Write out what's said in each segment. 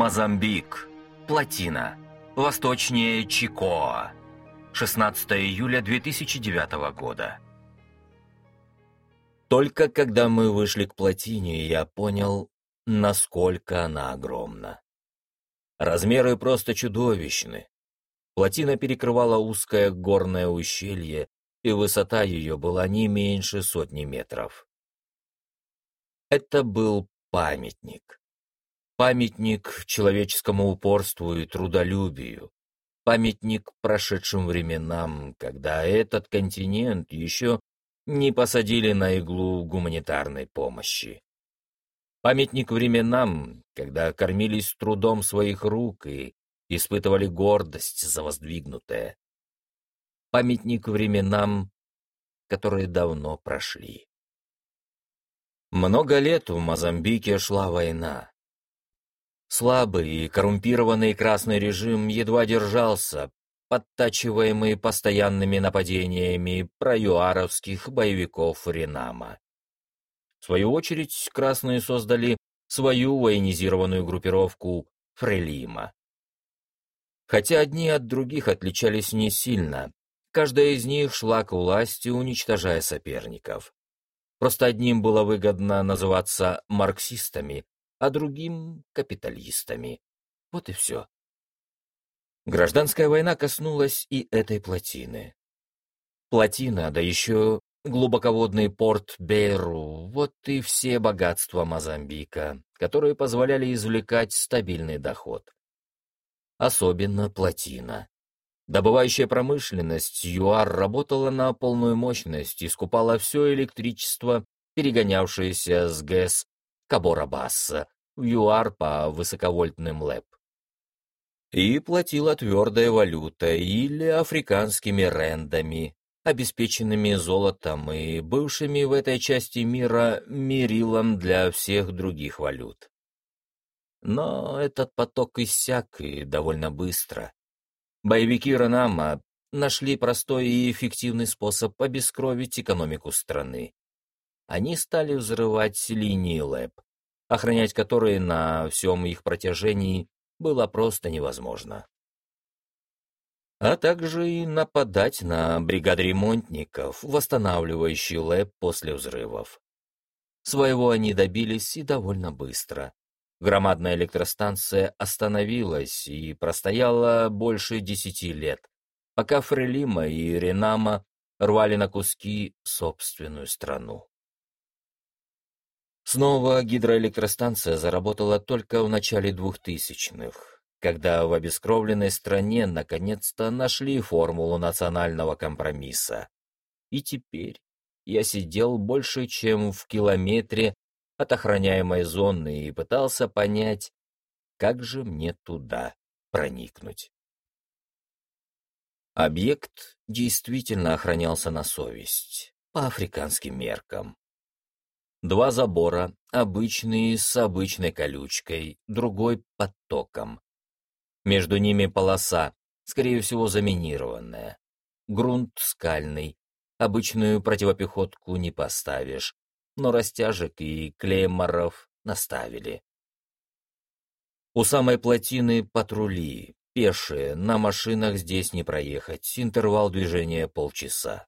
Мозамбик. Плотина. Восточнее Чикоа. 16 июля 2009 года. Только когда мы вышли к плотине, я понял, насколько она огромна. Размеры просто чудовищны. Плотина перекрывала узкое горное ущелье, и высота ее была не меньше сотни метров. Это был памятник. Памятник человеческому упорству и трудолюбию. Памятник прошедшим временам, когда этот континент еще не посадили на иглу гуманитарной помощи. Памятник временам, когда кормились трудом своих рук и испытывали гордость за воздвигнутое. Памятник временам, которые давно прошли. Много лет в Мозамбике шла война. Слабый и коррумпированный красный режим едва держался, подтачиваемый постоянными нападениями проюаровских боевиков Ренама. В свою очередь, красные создали свою военизированную группировку Фрелима. Хотя одни от других отличались не сильно, каждая из них шла к власти, уничтожая соперников. Просто одним было выгодно называться марксистами, а другим — капиталистами. Вот и все. Гражданская война коснулась и этой плотины. Плотина, да еще глубоководный порт Бейру, вот и все богатства Мозамбика, которые позволяли извлекать стабильный доход. Особенно плотина. Добывающая промышленность ЮАР работала на полную мощность и скупала все электричество, перегонявшееся с ГЭС Кабора-Басса ЮАР по высоковольтным ЛЭП. И платила твердой валютой или африканскими рендами, обеспеченными золотом и бывшими в этой части мира мерилом для всех других валют. Но этот поток иссяк и довольно быстро. Боевики Ранама нашли простой и эффективный способ обескровить экономику страны. Они стали взрывать линии ЛЭП, охранять которые на всем их протяжении было просто невозможно а также и нападать на бригады ремонтников, восстанавливающие ЛЭП после взрывов. Своего они добились и довольно быстро. Громадная электростанция остановилась и простояла больше десяти лет, пока Фрелима и Ренама рвали на куски собственную страну. Снова гидроэлектростанция заработала только в начале двухтысячных, когда в обескровленной стране наконец-то нашли формулу национального компромисса. И теперь я сидел больше, чем в километре от охраняемой зоны и пытался понять, как же мне туда проникнуть. Объект действительно охранялся на совесть, по африканским меркам. Два забора, обычный с обычной колючкой, другой под током. Между ними полоса, скорее всего, заминированная. Грунт скальный. Обычную противопехотку не поставишь, но растяжек и клейморов наставили. У самой плотины патрули, пешие, на машинах здесь не проехать, интервал движения полчаса.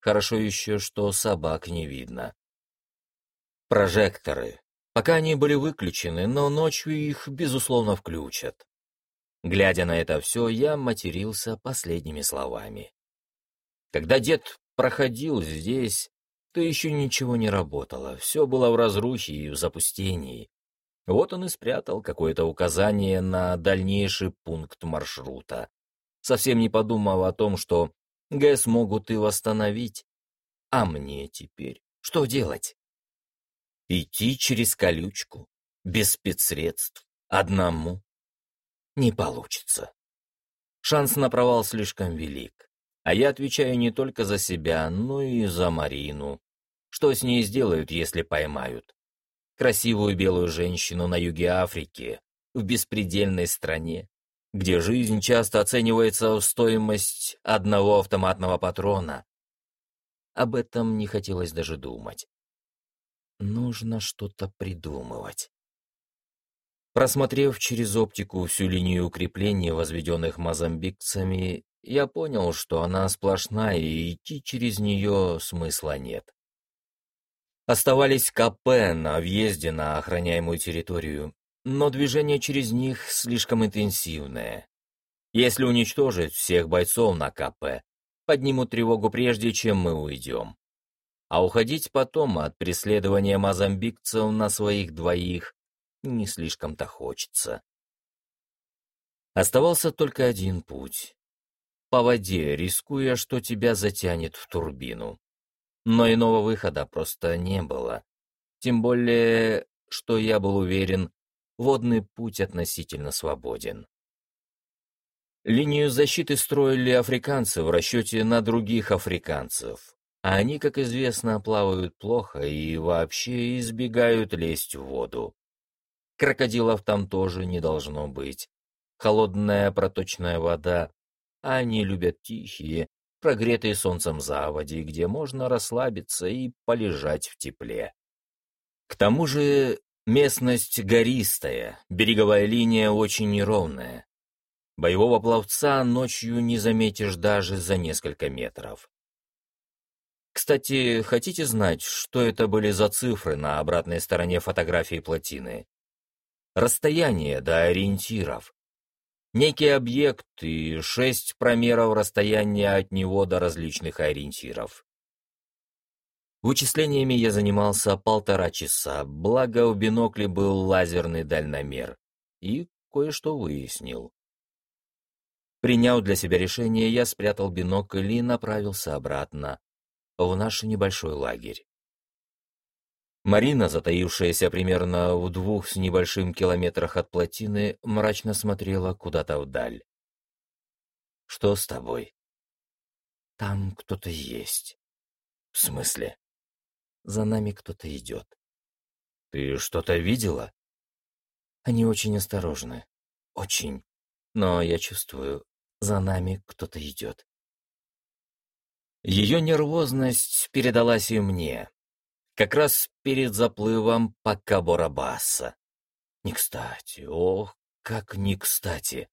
Хорошо еще, что собак не видно. Прожекторы. Пока они были выключены, но ночью их, безусловно, включат. Глядя на это все, я матерился последними словами. Когда дед проходил здесь, то еще ничего не работало, все было в разрухе и в запустении. Вот он и спрятал какое-то указание на дальнейший пункт маршрута, совсем не подумав о том, что ГЭС могут и восстановить. А мне теперь что делать? Идти через колючку, без спецсредств, одному? не получится. Шанс на провал слишком велик. А я отвечаю не только за себя, но и за Марину. Что с ней сделают, если поймают? Красивую белую женщину на юге Африки, в беспредельной стране, где жизнь часто оценивается в стоимость одного автоматного патрона. Об этом не хотелось даже думать. Нужно что-то придумывать. Просмотрев через оптику всю линию укрепления, возведенных мозамбикцами, я понял, что она сплошная, и идти через нее смысла нет. Оставались КП на въезде на охраняемую территорию, но движение через них слишком интенсивное. Если уничтожить всех бойцов на КП, поднимут тревогу прежде, чем мы уйдем. А уходить потом от преследования мозамбикцев на своих двоих не слишком-то хочется. Оставался только один путь. По воде, рискуя, что тебя затянет в турбину. Но иного выхода просто не было. Тем более, что я был уверен, водный путь относительно свободен. Линию защиты строили африканцы в расчете на других африканцев, а они, как известно, плавают плохо и вообще избегают лезть в воду. Крокодилов там тоже не должно быть. Холодная проточная вода, они любят тихие, прогретые солнцем заводи, где можно расслабиться и полежать в тепле. К тому же местность гористая, береговая линия очень неровная. Боевого пловца ночью не заметишь даже за несколько метров. Кстати, хотите знать, что это были за цифры на обратной стороне фотографии плотины? Расстояние до ориентиров. Некий объект и шесть промеров расстояния от него до различных ориентиров. Вычислениями я занимался полтора часа, благо у бинокля был лазерный дальномер, и кое-что выяснил. Приняв для себя решение, я спрятал бинокль и направился обратно, в наш небольшой лагерь. Марина, затаившаяся примерно в двух с небольшим километрах от плотины, мрачно смотрела куда-то вдаль. «Что с тобой?» «Там кто-то есть». «В смысле?» «За нами кто-то идет». «Ты что-то видела?» «Они очень осторожны. Очень. Но я чувствую, за нами кто-то идет». Ее нервозность передалась и мне, как раз перед заплывом по Каборабаса. Не кстати, ох, как не кстати.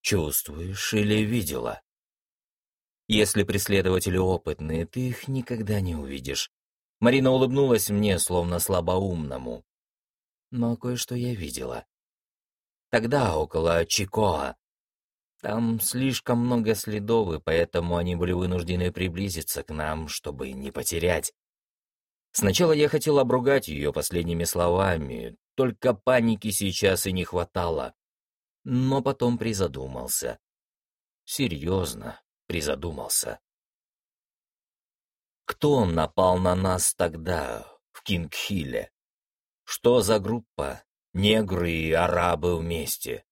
Чувствуешь или видела? Если преследователи опытные, ты их никогда не увидишь. Марина улыбнулась мне, словно слабоумному. Но кое-что я видела. Тогда около Чикоа. Там слишком много следов, и поэтому они были вынуждены приблизиться к нам, чтобы не потерять. Сначала я хотел обругать ее последними словами, только паники сейчас и не хватало. Но потом призадумался. Серьезно призадумался. Кто напал на нас тогда, в Кингхилле? Что за группа? Негры и арабы вместе.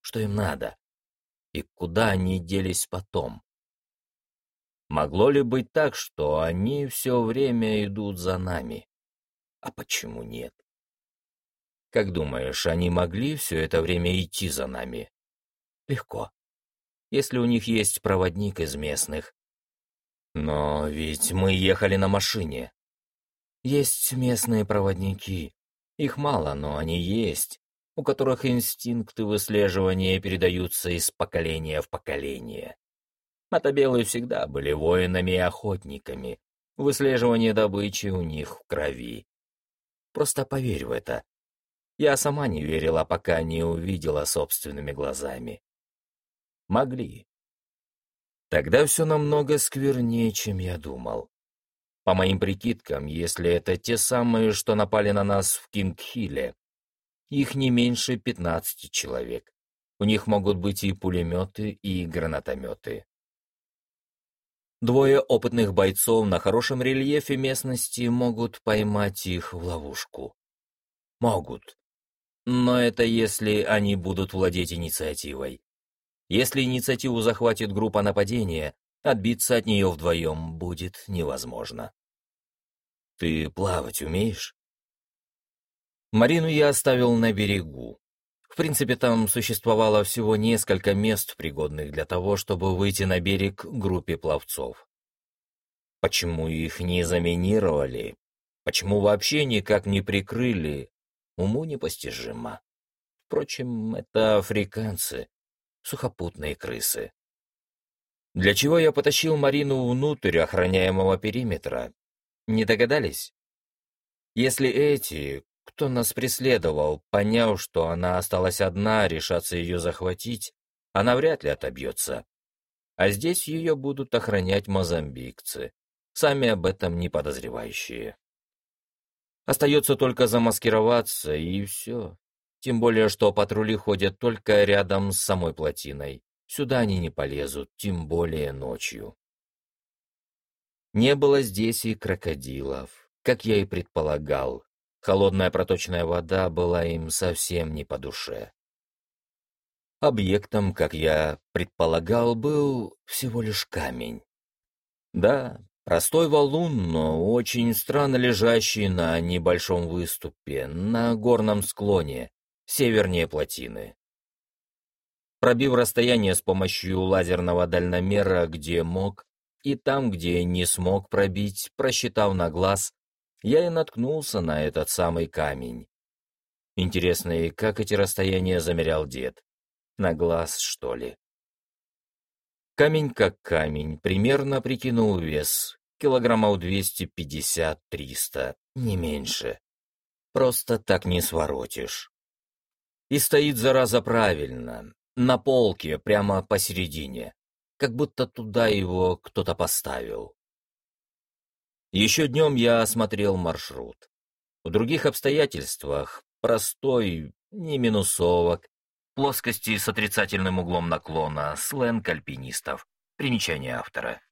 Что им надо? И куда они делись потом? Могло ли быть так, что они все время идут за нами? А почему нет? Как думаешь, они могли все это время идти за нами? Легко. Если у них есть проводник из местных. Но ведь мы ехали на машине. Есть местные проводники. Их мало, но они есть, у которых инстинкты выслеживания передаются из поколения в поколение. Мотобелы всегда были воинами и охотниками. Выслеживание добычи у них в крови. Просто поверь в это. Я сама не верила, пока не увидела собственными глазами. Могли. Тогда все намного сквернее, чем я думал. По моим прикидкам, если это те самые, что напали на нас в Кингхилле, их не меньше пятнадцати человек. У них могут быть и пулеметы, и гранатометы. Двое опытных бойцов на хорошем рельефе местности могут поймать их в ловушку. Могут. Но это если они будут владеть инициативой. Если инициативу захватит группа нападения, отбиться от нее вдвоем будет невозможно. Ты плавать умеешь? Марину я оставил на берегу. В принципе, там существовало всего несколько мест, пригодных для того, чтобы выйти на берег группе пловцов. Почему их не заминировали? Почему вообще никак не прикрыли? уму непостижимо. Впрочем, это африканцы, сухопутные крысы. Для чего я потащил Марину внутрь охраняемого периметра? Не догадались? Если эти, кто нас преследовал, поняв, что она осталась одна, решатся ее захватить, она вряд ли отобьется. А здесь ее будут охранять мозамбикцы, сами об этом не подозревающие. Остается только замаскироваться, и все. Тем более, что патрули ходят только рядом с самой плотиной. Сюда они не полезут, тем более ночью. Не было здесь и крокодилов, как я и предполагал. Холодная проточная вода была им совсем не по душе. Объектом, как я предполагал, был всего лишь камень. Да, Простой валун, но очень странно лежащий на небольшом выступе, на горном склоне, севернее плотины. Пробив расстояние с помощью лазерного дальномера, где мог, и там, где не смог пробить, просчитав на глаз, я и наткнулся на этот самый камень. Интересно, и как эти расстояния замерял дед? На глаз, что ли? Камень как камень, примерно прикинул вес, килограммов 250-300, не меньше. Просто так не своротишь. И стоит зараза правильно, на полке, прямо посередине, как будто туда его кто-то поставил. Еще днем я осмотрел маршрут. В других обстоятельствах простой, не минусовок, Плоскости с отрицательным углом наклона, сленг альпинистов. Примечание автора.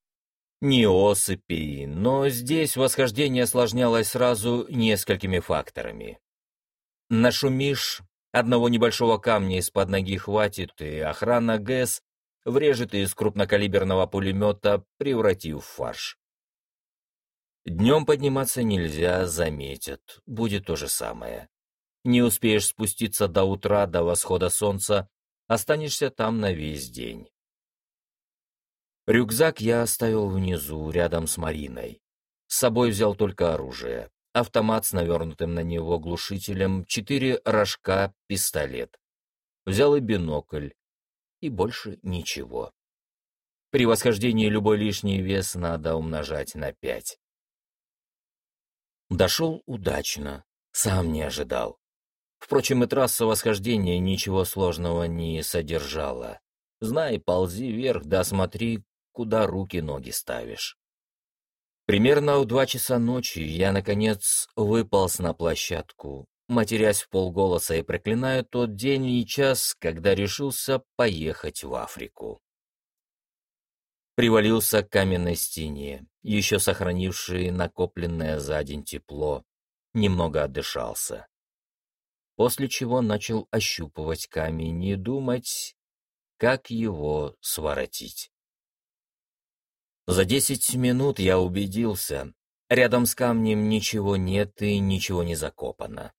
Не осыпи, но здесь восхождение осложнялось сразу несколькими факторами. Нашумишь, одного небольшого камня из-под ноги хватит, и охрана ГЭС врежет из крупнокалиберного пулемета, превратив в фарш. Днем подниматься нельзя, заметят, будет то же самое. Не успеешь спуститься до утра, до восхода солнца, останешься там на весь день. Рюкзак я оставил внизу, рядом с Мариной. С собой взял только оружие. Автомат с навернутым на него глушителем, четыре рожка, пистолет. Взял и бинокль. И больше ничего. При восхождении любой лишний вес надо умножать на пять. Дошел удачно, сам не ожидал. Впрочем, и трасса восхождения ничего сложного не содержала. Знай, ползи вверх, да смотри, куда руки-ноги ставишь. Примерно в два часа ночи я, наконец, выполз на площадку, матерясь в полголоса и проклиная тот день и час, когда решился поехать в Африку. Привалился к каменной стене, еще сохранившей накопленное за день тепло, немного отдышался после чего начал ощупывать камень и думать, как его своротить. За десять минут я убедился, рядом с камнем ничего нет и ничего не закопано.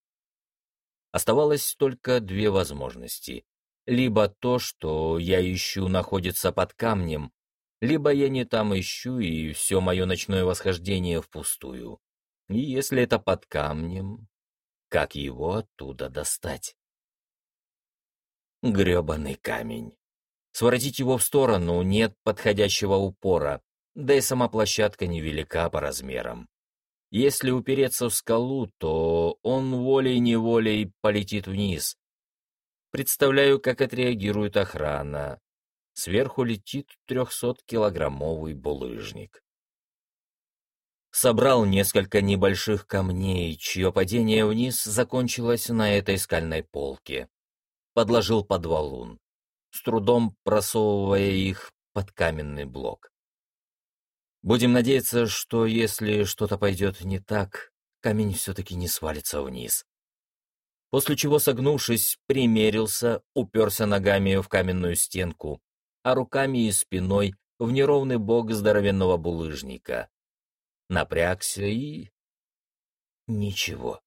Оставалось только две возможности. Либо то, что я ищу, находится под камнем, либо я не там ищу, и все мое ночное восхождение впустую. И если это под камнем, как его оттуда достать? Гребаный камень. Своротить его в сторону нет подходящего упора, да и сама площадка невелика по размерам. Если упереться в скалу, то он волей-неволей полетит вниз. Представляю, как отреагирует охрана. Сверху летит трехсоткилограммовый булыжник собрал несколько небольших камней, чье падение вниз закончилось на этой скальной полке. Подложил под валун, с трудом просовывая их под каменный блок. Будем надеяться, что если что-то пойдет не так, камень все-таки не свалится вниз. После чего, согнувшись, примерился, уперся ногами в каменную стенку, а руками и спиной в неровный бок здоровенного булыжника напрягся и... Ничего.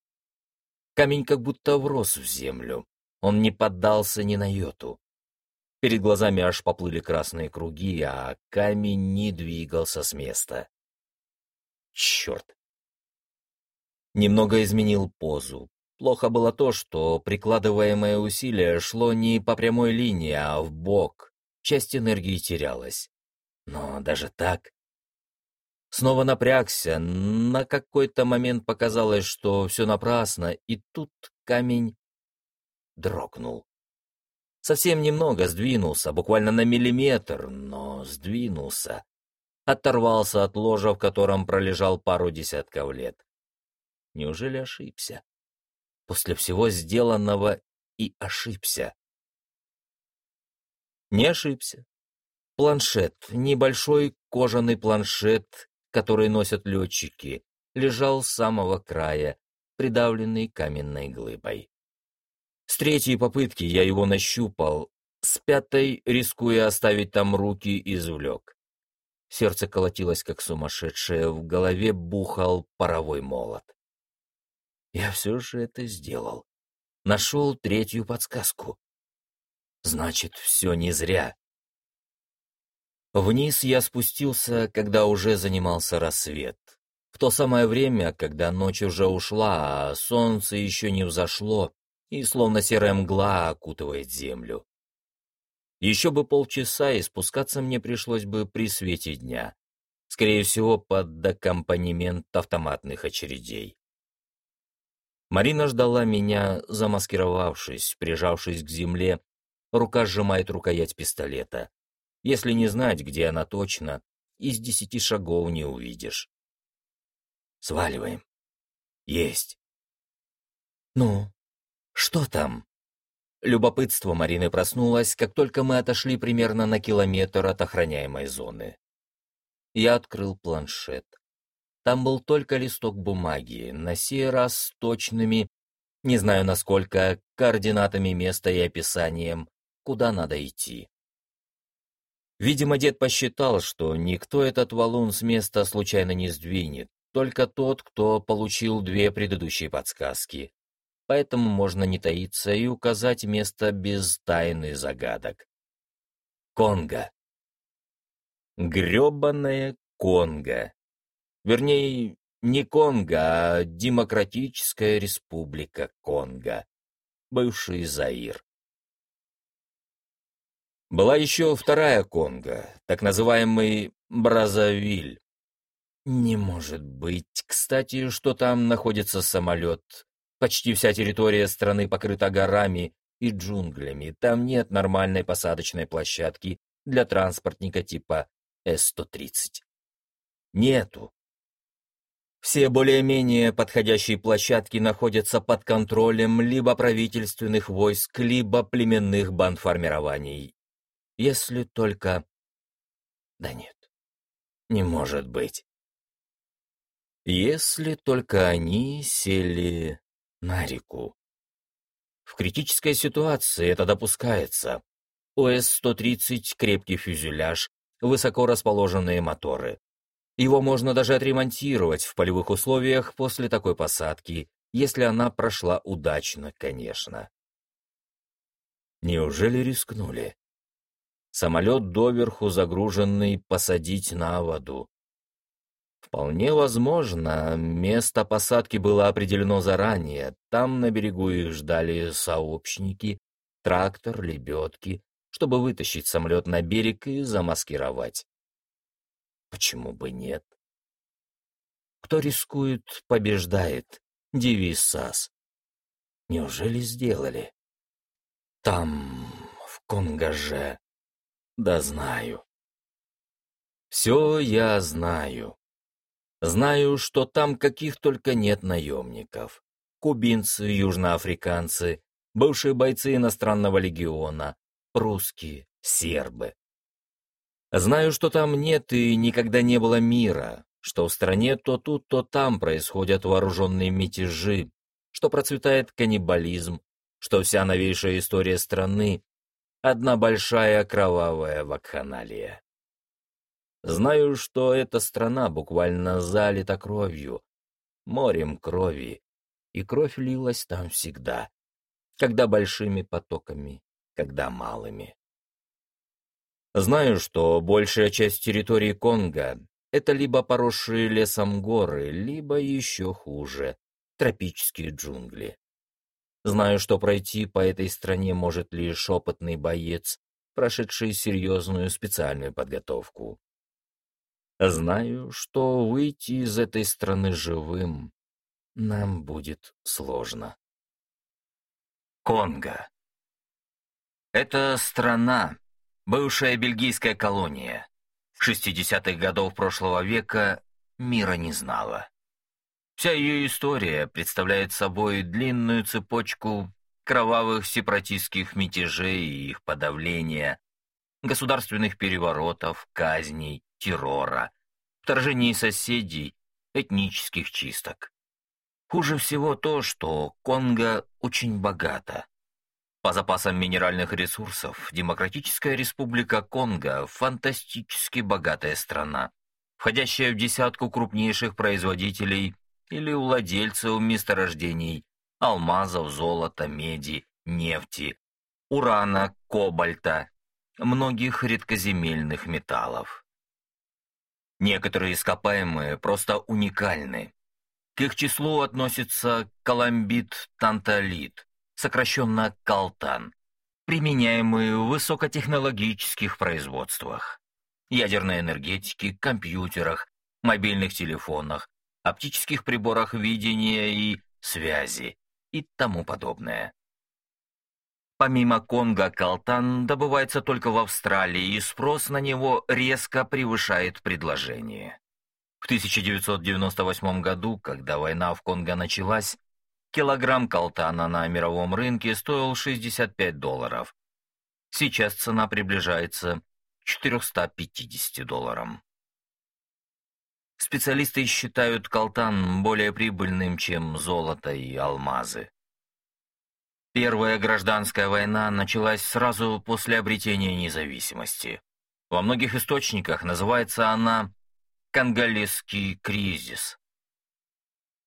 Камень как будто врос в землю. Он не поддался ни на йоту. Перед глазами аж поплыли красные круги, а камень не двигался с места. Черт! Немного изменил позу. Плохо было то, что прикладываемое усилие шло не по прямой линии, а в бок. Часть энергии терялась. Но даже так... Снова напрягся, на какой-то момент показалось, что все напрасно, и тут камень дрогнул. Совсем немного сдвинулся, буквально на миллиметр, но сдвинулся. Оторвался от ложа, в котором пролежал пару десятков лет. Неужели ошибся? После всего сделанного и ошибся. Не ошибся. Планшет, небольшой кожаный планшет, который носят летчики, лежал с самого края, придавленный каменной глыбой. С третьей попытки я его нащупал, с пятой, рискуя оставить там руки, извлек. Сердце колотилось, как сумасшедшее, в голове бухал паровой молот. Я все же это сделал. Нашел третью подсказку. Значит, все не зря. Вниз я спустился, когда уже занимался рассвет. В то самое время, когда ночь уже ушла, а солнце еще не взошло, и словно серая мгла окутывает землю. Еще бы полчаса, и спускаться мне пришлось бы при свете дня. Скорее всего, под аккомпанемент автоматных очередей. Марина ждала меня, замаскировавшись, прижавшись к земле, рука сжимает рукоять пистолета. Если не знать, где она точно, из десяти шагов не увидишь. Сваливаем. Есть. Ну, что там? Любопытство Марины проснулось, как только мы отошли примерно на километр от охраняемой зоны. Я открыл планшет. Там был только листок бумаги, на сей раз с точными, не знаю насколько, координатами места и описанием, куда надо идти. Видимо, дед посчитал, что никто этот валун с места случайно не сдвинет, только тот, кто получил две предыдущие подсказки. Поэтому можно не таиться и указать место без тайны загадок. Конго. Грёбаная Конго. Вернее, не Конго, а Демократическая Республика Конго, бывший Заир. Была еще вторая Конго, так называемый Бразовиль. Не может быть. Кстати, что там находится самолет. Почти вся территория страны покрыта горами и джунглями. Там нет нормальной посадочной площадки для транспортника типа С-130. Нету. Все более-менее подходящие площадки находятся под контролем либо правительственных войск, либо племенных бандформирований. Если только... Да нет, не может быть. Если только они сели на реку. В критической ситуации это допускается. ОС-130 — крепкий фюзеляж, высоко расположенные моторы. Его можно даже отремонтировать в полевых условиях после такой посадки, если она прошла удачно, конечно. Неужели рискнули? Самолет доверху загруженный посадить на воду. Вполне возможно, место посадки было определено заранее. Там на берегу их ждали сообщники, трактор, лебедки, чтобы вытащить самолет на берег и замаскировать. Почему бы нет? Кто рискует, побеждает. Девиз САС. Неужели сделали? Там, в Конгаже. Да знаю. Все я знаю. Знаю, что там каких только нет наемников. Кубинцы, южноафриканцы, бывшие бойцы иностранного легиона, русские, сербы. Знаю, что там нет и никогда не было мира, что в стране то тут, то там происходят вооруженные мятежи, что процветает каннибализм, что вся новейшая история страны — одна большая кровавая вакханалия. Знаю, что эта страна буквально залита кровью, морем крови, и кровь лилась там всегда, когда большими потоками, когда малыми. Знаю, что большая часть территории Конго — это либо поросшие лесом горы, либо еще хуже — тропические джунгли. Знаю, что пройти по этой стране может лишь опытный боец, прошедший серьезную специальную подготовку. Знаю, что выйти из этой страны живым нам будет сложно. Конго. Это страна, бывшая бельгийская колония. 60-х годов прошлого века мира не знала. Вся ее история представляет собой длинную цепочку кровавых сепаратистских мятежей и их подавления, государственных переворотов, казней, террора, вторжений соседей, этнических чисток. Хуже всего то, что Конго очень богата. По запасам минеральных ресурсов Демократическая Республика Конго – фантастически богатая страна, входящая в десятку крупнейших производителей или владельцев месторождений алмазов, золота, меди, нефти, урана, кобальта, многих редкоземельных металлов. Некоторые ископаемые просто уникальны. К их числу относится каламбит-танталит, сокращенно калтан, применяемый в высокотехнологических производствах, ядерной энергетике, компьютерах, мобильных телефонах, оптических приборах видения и связи и тому подобное. Помимо Конго, колтан добывается только в Австралии, и спрос на него резко превышает предложение. В 1998 году, когда война в Конго началась, килограмм колтана на мировом рынке стоил 65 долларов. Сейчас цена приближается к 450 долларам. Специалисты считают колтан более прибыльным, чем золото и алмазы. Первая гражданская война началась сразу после обретения независимости. Во многих источниках называется она «Конголезский кризис».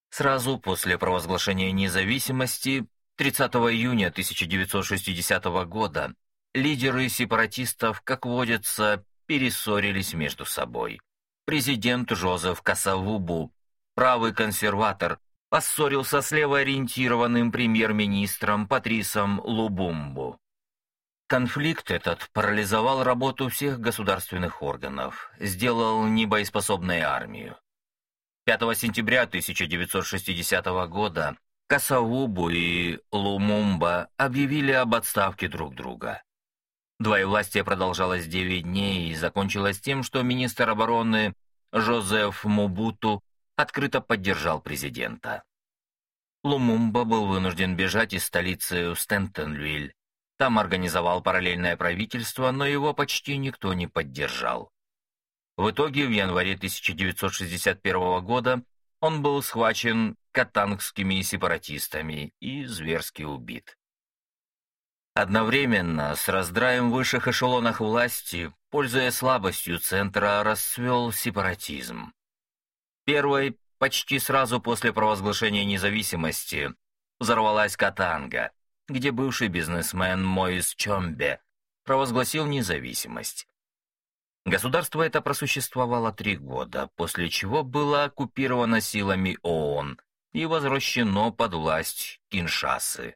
Сразу после провозглашения независимости 30 июня 1960 года лидеры сепаратистов, как водится, перессорились между собой президент Жозеф Касавубу, правый консерватор, поссорился с левоориентированным премьер-министром Патрисом Лубумбу. Конфликт этот парализовал работу всех государственных органов, сделал небоеспособной армию. 5 сентября 1960 года Касаубу и Лумумба объявили об отставке друг друга. Двоевластие продолжалось 9 дней и закончилось тем, что министр обороны Жозеф Мубуту открыто поддержал президента. Лумумба был вынужден бежать из столицы в Стентонвиль. Там организовал параллельное правительство, но его почти никто не поддержал. В итоге в январе 1961 года он был схвачен катангскими сепаратистами и зверски убит. Одновременно с раздраем высших эшелонах власти, пользуясь слабостью центра, расцвел сепаратизм. Первой, почти сразу после провозглашения независимости, взорвалась Катанга, где бывший бизнесмен Моис Чомбе провозгласил независимость. Государство это просуществовало три года, после чего было оккупировано силами ООН и возвращено под власть Киншасы.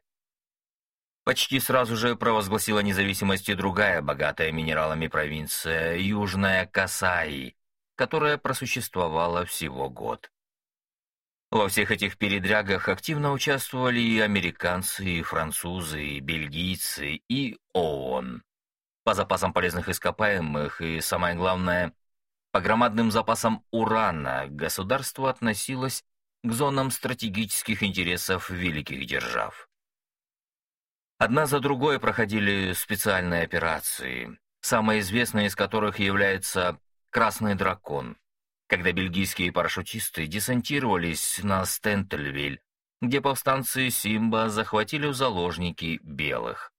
Почти сразу же провозгласила независимость и другая богатая минералами провинция, Южная Касаи, которая просуществовала всего год. Во всех этих передрягах активно участвовали и американцы, и французы, и бельгийцы, и ООН. По запасам полезных ископаемых и, самое главное, по громадным запасам урана государство относилось к зонам стратегических интересов великих держав. Одна за другой проходили специальные операции, самая известная из которых является «Красный дракон», когда бельгийские парашютисты десантировались на Стентельвиль, где повстанцы Симба захватили в заложники белых.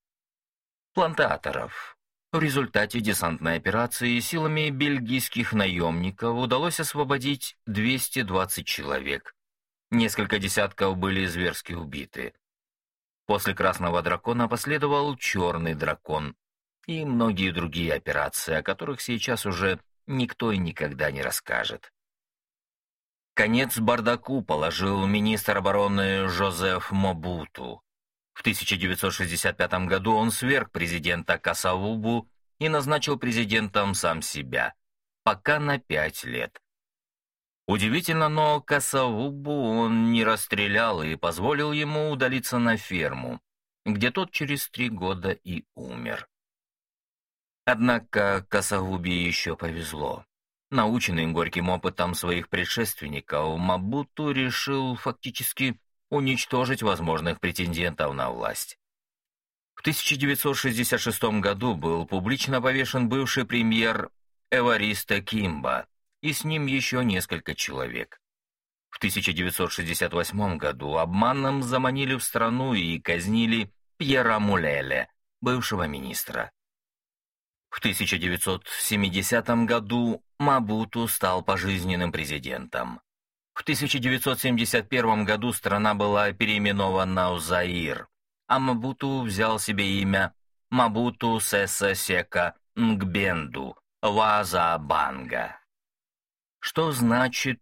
Плантаторов. В результате десантной операции силами бельгийских наемников удалось освободить 220 человек. Несколько десятков были зверски убиты. После «Красного дракона» последовал «Черный дракон» и многие другие операции, о которых сейчас уже никто и никогда не расскажет. Конец бардаку положил министр обороны Жозеф Мобуту. В 1965 году он сверг президента Касавубу и назначил президентом сам себя, пока на пять лет. Удивительно, но Касавубу он не расстрелял и позволил ему удалиться на ферму, где тот через три года и умер. Однако Касавубе еще повезло. Наученный горьким опытом своих предшественников, Мабуту решил фактически уничтожить возможных претендентов на власть. В 1966 году был публично повешен бывший премьер Эвариста Кимба, и с ним еще несколько человек. В 1968 году обманом заманили в страну и казнили Пьера Мулеля, бывшего министра. В 1970 году Мабуту стал пожизненным президентом. В 1971 году страна была переименована в Заир, а Мабуту взял себе имя Мабуту Сеса Сека Нгбенду Вазабанга. Что значит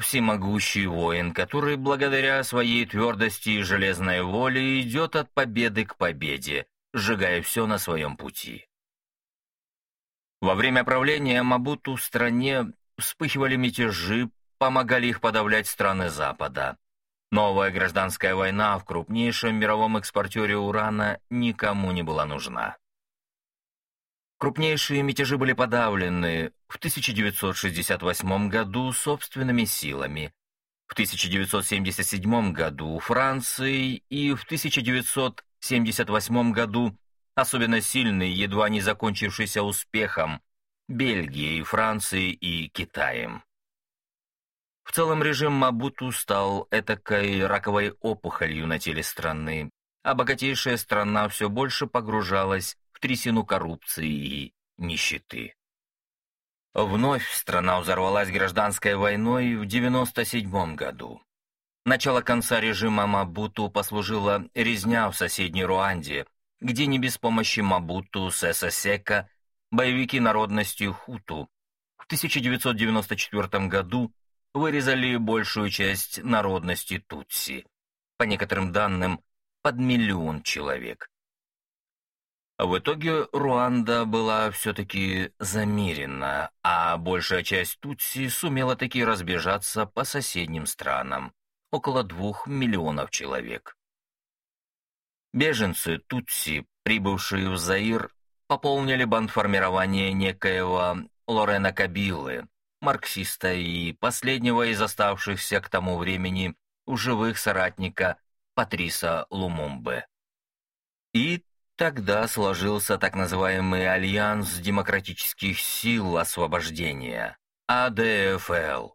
«всемогущий воин», который благодаря своей твердости и железной воле идет от победы к победе, сжигая все на своем пути. Во время правления Мабуту в стране вспыхивали мятежи, помогали их подавлять страны Запада. Новая гражданская война в крупнейшем мировом экспортере урана никому не была нужна. Крупнейшие мятежи были подавлены в 1968 году собственными силами, в 1977 году Францией и в 1978 году особенно сильный, едва не закончившийся успехом, Бельгией, Францией и Китаем. В целом режим Мабуту стал этакой раковой опухолью на теле страны, а богатейшая страна все больше погружалась в трясину коррупции и нищеты. Вновь страна взорвалась гражданской войной в 97 году. Начало конца режима Мабуту послужила резня в соседней Руанде, где не без помощи Мабуту Сесасека боевики народности Хуту в 1994 году вырезали большую часть народности Тутси, по некоторым данным, под миллион человек. В итоге Руанда была все-таки замерена, а большая часть Тутси сумела таки разбежаться по соседним странам, около двух миллионов человек. Беженцы Тутси, прибывшие в Заир, пополнили бандформирование некоего Лорена Кабилы, марксиста и последнего из оставшихся к тому времени у живых соратника Патриса Лумумбы. И тогда сложился так называемый Альянс демократических сил освобождения, АДФЛ,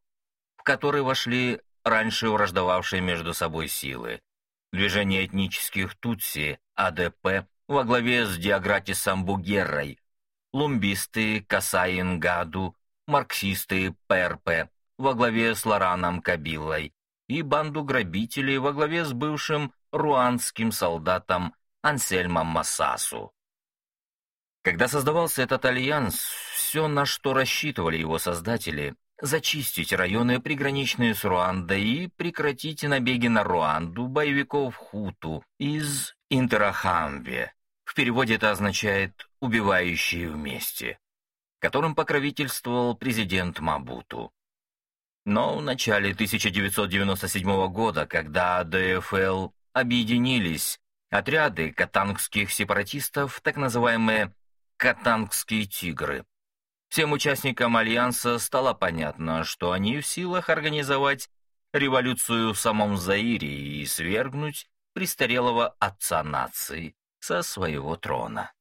в который вошли раньше враждовавшие между собой силы. Движение этнических Тутси, АДП, во главе с Диагратисом Бугеррой, лумбисты Касаин Гаду, марксисты ПРП во главе с Лораном Кабилой и банду грабителей во главе с бывшим руанским солдатом Ансельмом Массасу. Когда создавался этот альянс, все, на что рассчитывали его создатели, зачистить районы, приграничные с Руандой, и прекратить набеги на Руанду боевиков Хуту из Интерахамве. В переводе это означает «убивающие вместе» которым покровительствовал президент Мабуту. Но в начале 1997 года, когда ДФЛ объединились, отряды катангских сепаратистов, так называемые «катангские тигры», всем участникам Альянса стало понятно, что они в силах организовать революцию в самом Заире и свергнуть престарелого отца нации со своего трона.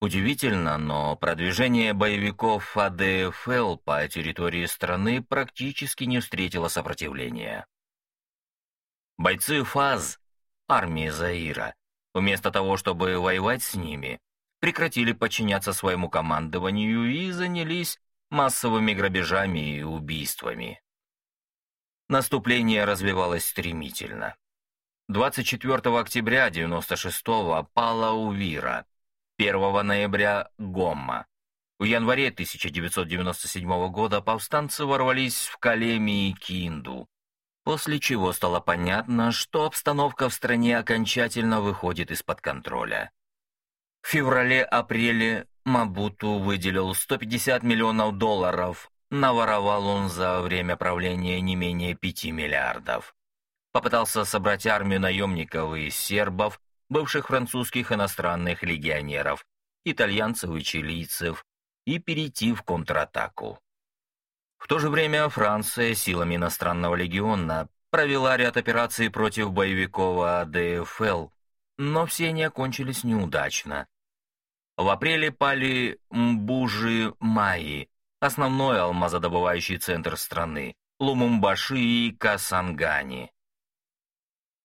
Удивительно, но продвижение боевиков АДФЛ по территории страны практически не встретило сопротивления. Бойцы ФАЗ, армии Заира, вместо того, чтобы воевать с ними, прекратили подчиняться своему командованию и занялись массовыми грабежами и убийствами. Наступление развивалось стремительно. 24 октября 96-го пала Увира, 1 ноября – Гомма. В январе 1997 года повстанцы ворвались в Калеми и Кинду. После чего стало понятно, что обстановка в стране окончательно выходит из-под контроля. В феврале-апреле Мабуту выделил 150 миллионов долларов, наворовал он за время правления не менее 5 миллиардов. Попытался собрать армию наемников и сербов, бывших французских иностранных легионеров, итальянцев и чилийцев, и перейти в контратаку. В то же время Франция силами иностранного легиона провела ряд операций против боевиков АДФЛ, но все они окончились неудачно. В апреле пали Мбужи-Майи, основной алмазодобывающий центр страны, Лумумбаши и Касангани.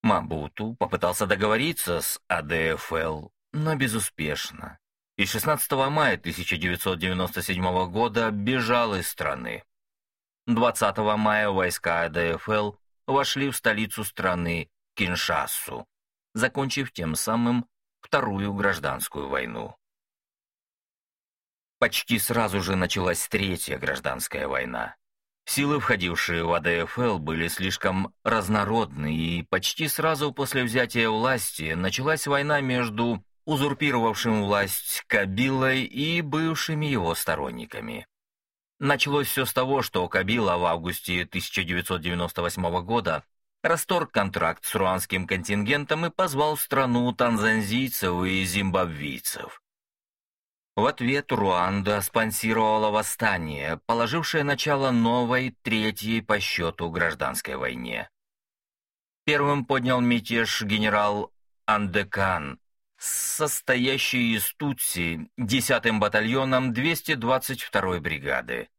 Мабуту попытался договориться с АДФЛ, но безуспешно. И 16 мая 1997 года бежал из страны. 20 мая войска АДФЛ вошли в столицу страны, Киншассу, закончив тем самым Вторую гражданскую войну. Почти сразу же началась Третья гражданская война. Силы, входившие в АДФЛ, были слишком разнородны, и почти сразу после взятия власти началась война между узурпировавшим власть Кабилой и бывшими его сторонниками. Началось все с того, что Кабила в августе 1998 года расторг контракт с руанским контингентом и позвал в страну танзанзийцев и зимбабвийцев. В ответ Руанда спонсировала восстание, положившее начало новой, третьей по счету гражданской войне. Первым поднял мятеж генерал Андекан, состоящий из Тутси, 10-м батальоном 222-й бригады.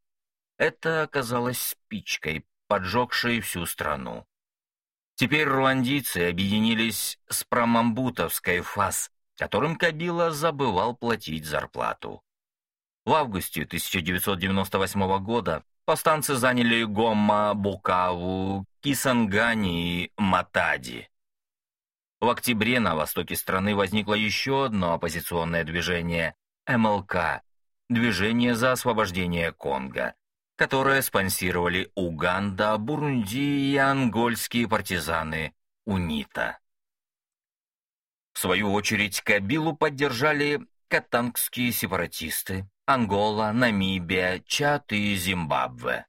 Это оказалось спичкой, поджегшей всю страну. Теперь руандийцы объединились с промамбутовской ФАС, которым Кабила забывал платить зарплату. В августе 1998 года повстанцы заняли Гомма, Букаву, Кисангани и Матади. В октябре на востоке страны возникло еще одно оппозиционное движение – МЛК – Движение за освобождение Конго, которое спонсировали Уганда, Бурунди и ангольские партизаны УНИТА. В свою очередь Кабилу поддержали катангские сепаратисты, Ангола, Намибия, Чад и Зимбабве.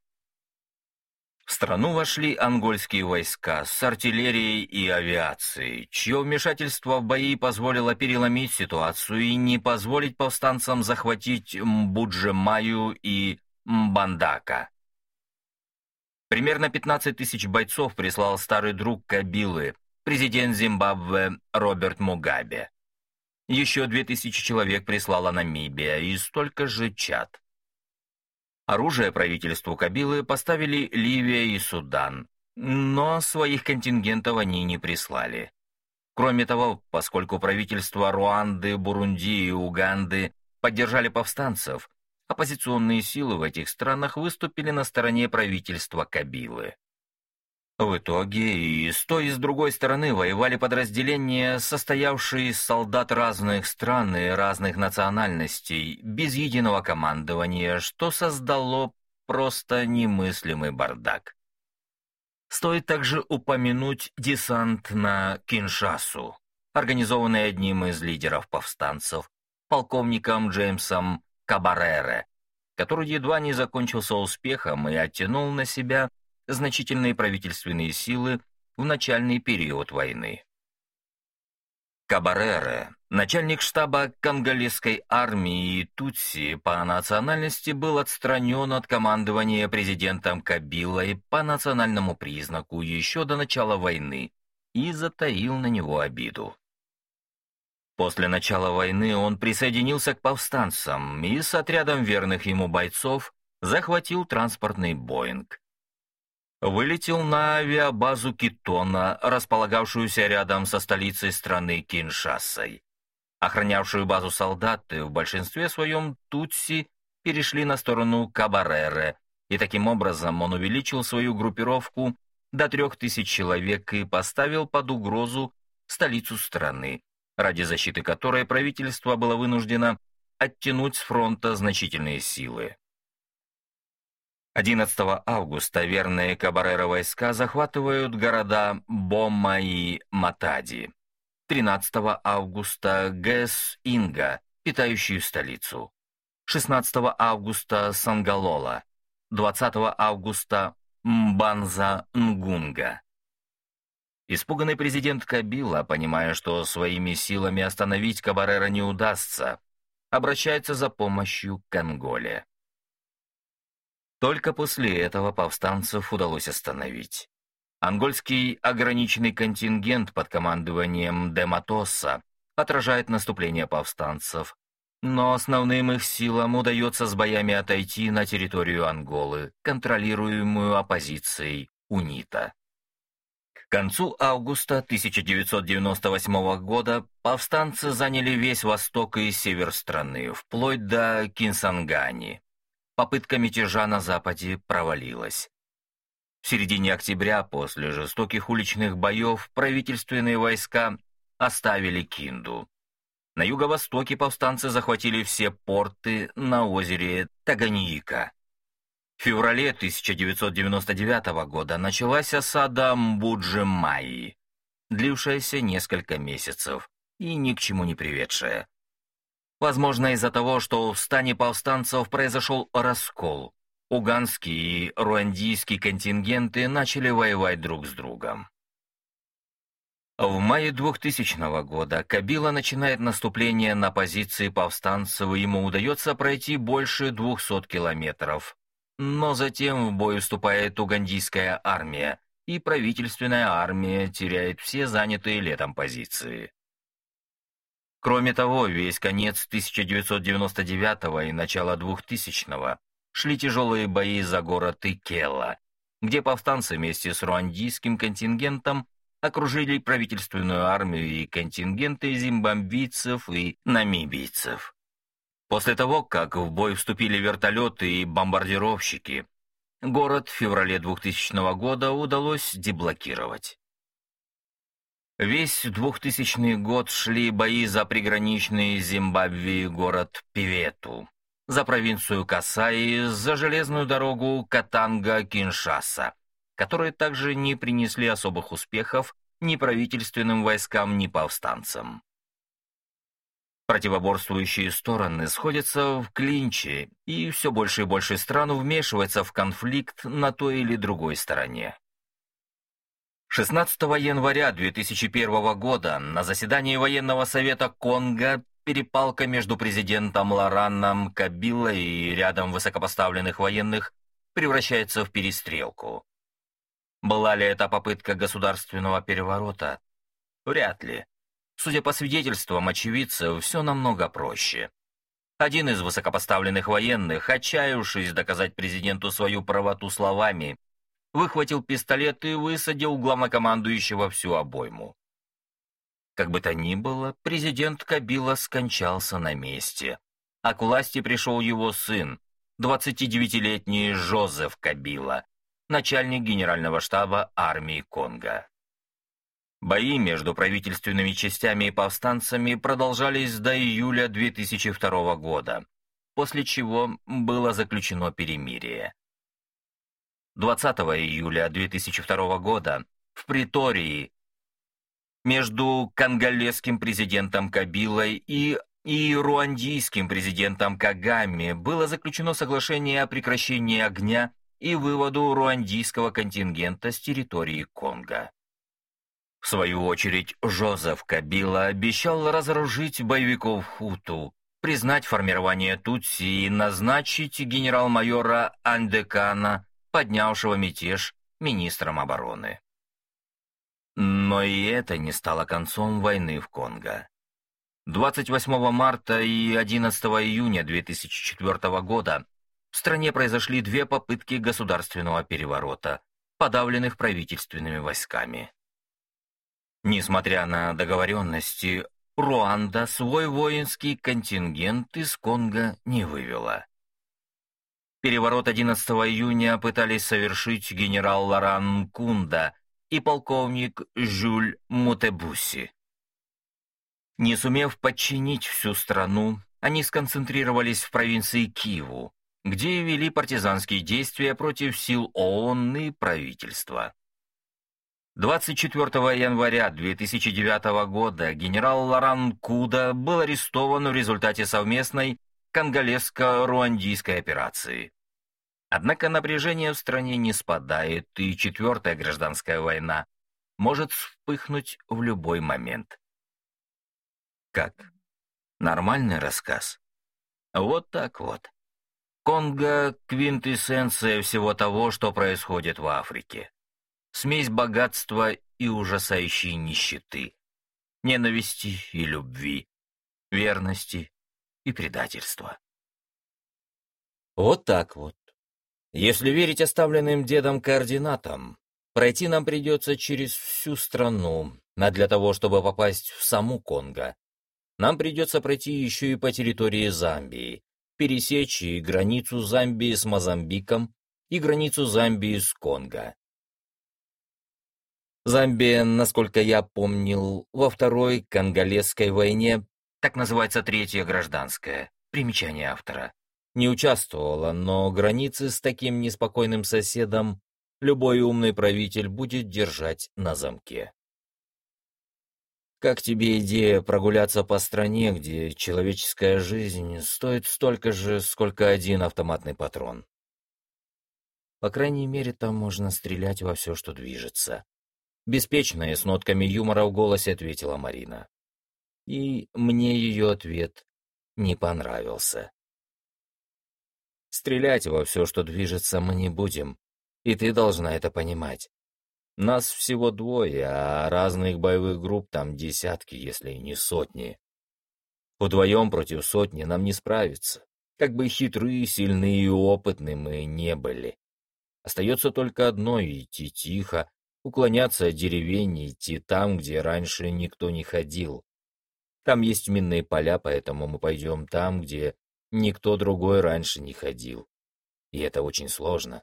В страну вошли ангольские войска с артиллерией и авиацией, чье вмешательство в бои позволило переломить ситуацию и не позволить повстанцам захватить Мбуджемаю и Мбандака. Примерно 15 тысяч бойцов прислал старый друг Кабилы, президент Зимбабве Роберт Мугабе. Еще 2000 человек прислала Намибия и столько же Чад. Оружие правительству Кабилы поставили Ливия и Судан, но своих контингентов они не прислали. Кроме того, поскольку правительства Руанды, Бурунди и Уганды поддержали повстанцев, оппозиционные силы в этих странах выступили на стороне правительства Кабилы. В итоге и с той, и с другой стороны воевали подразделения, состоявшие из солдат разных стран и разных национальностей, без единого командования, что создало просто немыслимый бардак. Стоит также упомянуть десант на Киншасу, организованный одним из лидеров повстанцев, полковником Джеймсом Кабарере, который едва не закончился успехом и оттянул на себя значительные правительственные силы в начальный период войны. Кабарере, начальник штаба конголезской армии Тутси по национальности, был отстранен от командования президентом Кабилой по национальному признаку еще до начала войны и затаил на него обиду. После начала войны он присоединился к повстанцам и с отрядом верных ему бойцов захватил транспортный «Боинг», вылетел на авиабазу Китона, располагавшуюся рядом со столицей страны Киншасой. Охранявшую базу солдаты, в большинстве своем Тутси, перешли на сторону Кабарере, и таким образом он увеличил свою группировку до трех тысяч человек и поставил под угрозу столицу страны, ради защиты которой правительство было вынуждено оттянуть с фронта значительные силы. 11 августа верные Кабарера войска захватывают города Бомма и Матади. 13 августа ГЭС Инга, питающую столицу. 16 августа Сангалола. 20 августа Мбанза Нгунга. Испуганный президент Кабила, понимая, что своими силами остановить Кабарера не удастся, обращается за помощью к Анголе. Только после этого повстанцев удалось остановить. Ангольский ограниченный контингент под командованием Дематоса отражает наступление повстанцев, но основным их силам удается с боями отойти на территорию Анголы, контролируемую оппозицией УНИТА. К концу августа 1998 года повстанцы заняли весь восток и север страны, вплоть до Кинсангани попытка мятежа на Западе провалилась. В середине октября, после жестоких уличных боев, правительственные войска оставили Кинду. На юго-востоке повстанцы захватили все порты на озере Таганьика. В феврале 1999 года началась осада Мбуджи-Майи, длившаяся несколько месяцев и ни к чему не приведшая. Возможно, из-за того, что в стане повстанцев произошел раскол. Уганский и руандийский контингенты начали воевать друг с другом. В мае 2000 года Кабила начинает наступление на позиции повстанцев, и ему удается пройти больше 200 километров. Но затем в бой уступает угандийская армия, и правительственная армия теряет все занятые летом позиции. Кроме того, весь конец 1999 и начало 2000-го шли тяжелые бои за город Икела, где повстанцы вместе с руандийским контингентом окружили правительственную армию и контингенты зимбабвийцев и намибийцев. После того, как в бой вступили вертолеты и бомбардировщики, город в феврале 2000 года удалось деблокировать. Весь 2000 год шли бои за приграничный Зимбабве город Пивету, за провинцию Касаи, за железную дорогу Катанга-Киншаса, которые также не принесли особых успехов ни правительственным войскам, ни повстанцам. Противоборствующие стороны сходятся в клинче, и все больше и больше стран вмешивается в конфликт на той или другой стороне. 16 января 2001 года на заседании военного совета Конго перепалка между президентом Лораном Кабила и рядом высокопоставленных военных превращается в перестрелку. Была ли это попытка государственного переворота? Вряд ли. Судя по свидетельствам очевидцев, все намного проще. Один из высокопоставленных военных, отчаявшись доказать президенту свою правоту словами, выхватил пистолет и высадил главнокомандующего всю обойму. Как бы то ни было, президент Кабила скончался на месте, а к власти пришел его сын, 29-летний Жозеф Кабила, начальник генерального штаба армии Конго. Бои между правительственными частями и повстанцами продолжались до июля 2002 года, после чего было заключено перемирие. 20 июля 2002 года в Притории между конголезским президентом Кабилой и, и руандийским президентом Кагами было заключено соглашение о прекращении огня и выводу руандийского контингента с территории Конго. В свою очередь, Жозеф Кабила обещал разоружить боевиков Хуту, признать формирование Тутси и назначить генерал-майора Андекана поднявшего мятеж министром обороны. Но и это не стало концом войны в Конго. 28 марта и 11 июня 2004 года в стране произошли две попытки государственного переворота, подавленных правительственными войсками. Несмотря на договоренности, Руанда свой воинский контингент из Конго не вывела. Переворот 11 июня пытались совершить генерал Лоран Кунда и полковник Жюль Мутебуси. Не сумев подчинить всю страну, они сконцентрировались в провинции Киву, где вели партизанские действия против сил ООН и правительства. 24 января 2009 года генерал Лоран Куда был арестован в результате совместной конголезско-руандийской операции. Однако напряжение в стране не спадает, и четвертая гражданская война может вспыхнуть в любой момент. Как? Нормальный рассказ? Вот так вот. Конго — квинтэссенция всего того, что происходит в Африке. Смесь богатства и ужасающей нищеты, ненависти и любви, верности и предательства. Вот так вот. Если верить оставленным дедом координатам, пройти нам придется через всю страну, а для того, чтобы попасть в саму Конго, нам придется пройти еще и по территории Замбии, пересечь и границу Замбии с Мозамбиком, и границу Замбии с Конго. Замбия, насколько я помнил, во Второй Конголезской войне, так называется Третья гражданская, примечание автора, не участвовала, но границы с таким неспокойным соседом любой умный правитель будет держать на замке. Как тебе идея прогуляться по стране, где человеческая жизнь стоит столько же, сколько один автоматный патрон? По крайней мере, там можно стрелять во все, что движется. Беспечно с нотками юмора в голосе ответила Марина. И мне ее ответ не понравился. Стрелять во все, что движется, мы не будем, и ты должна это понимать. Нас всего двое, а разных боевых групп там десятки, если не сотни. Вдвоем против сотни нам не справиться, как бы хитрые, сильные и опытные мы не были. Остается только одно — идти тихо, уклоняться от деревень, идти там, где раньше никто не ходил. Там есть минные поля, поэтому мы пойдем там, где Никто другой раньше не ходил. И это очень сложно.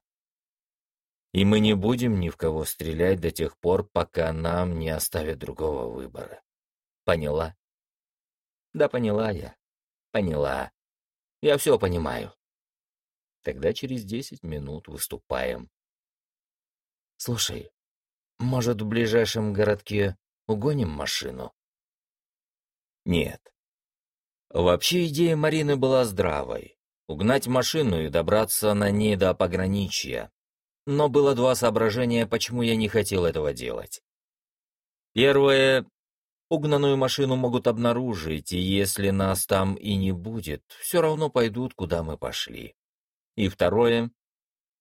И мы не будем ни в кого стрелять до тех пор, пока нам не оставят другого выбора. Поняла? Да поняла я. Поняла. Я все понимаю. Тогда через десять минут выступаем. Слушай, может, в ближайшем городке угоним машину? Нет. Вообще идея Марины была здравой. Угнать машину и добраться на ней до пограничья. Но было два соображения, почему я не хотел этого делать. Первое. Угнанную машину могут обнаружить, и если нас там и не будет, все равно пойдут, куда мы пошли. И второе.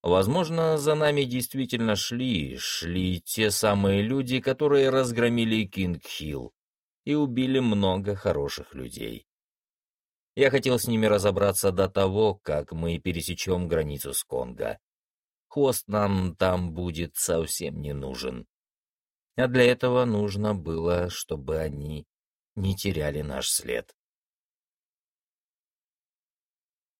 Возможно, за нами действительно шли, шли те самые люди, которые разгромили Кинг-Хилл и убили много хороших людей. Я хотел с ними разобраться до того, как мы пересечем границу с Конго. Хвост нам там будет совсем не нужен. А для этого нужно было, чтобы они не теряли наш след.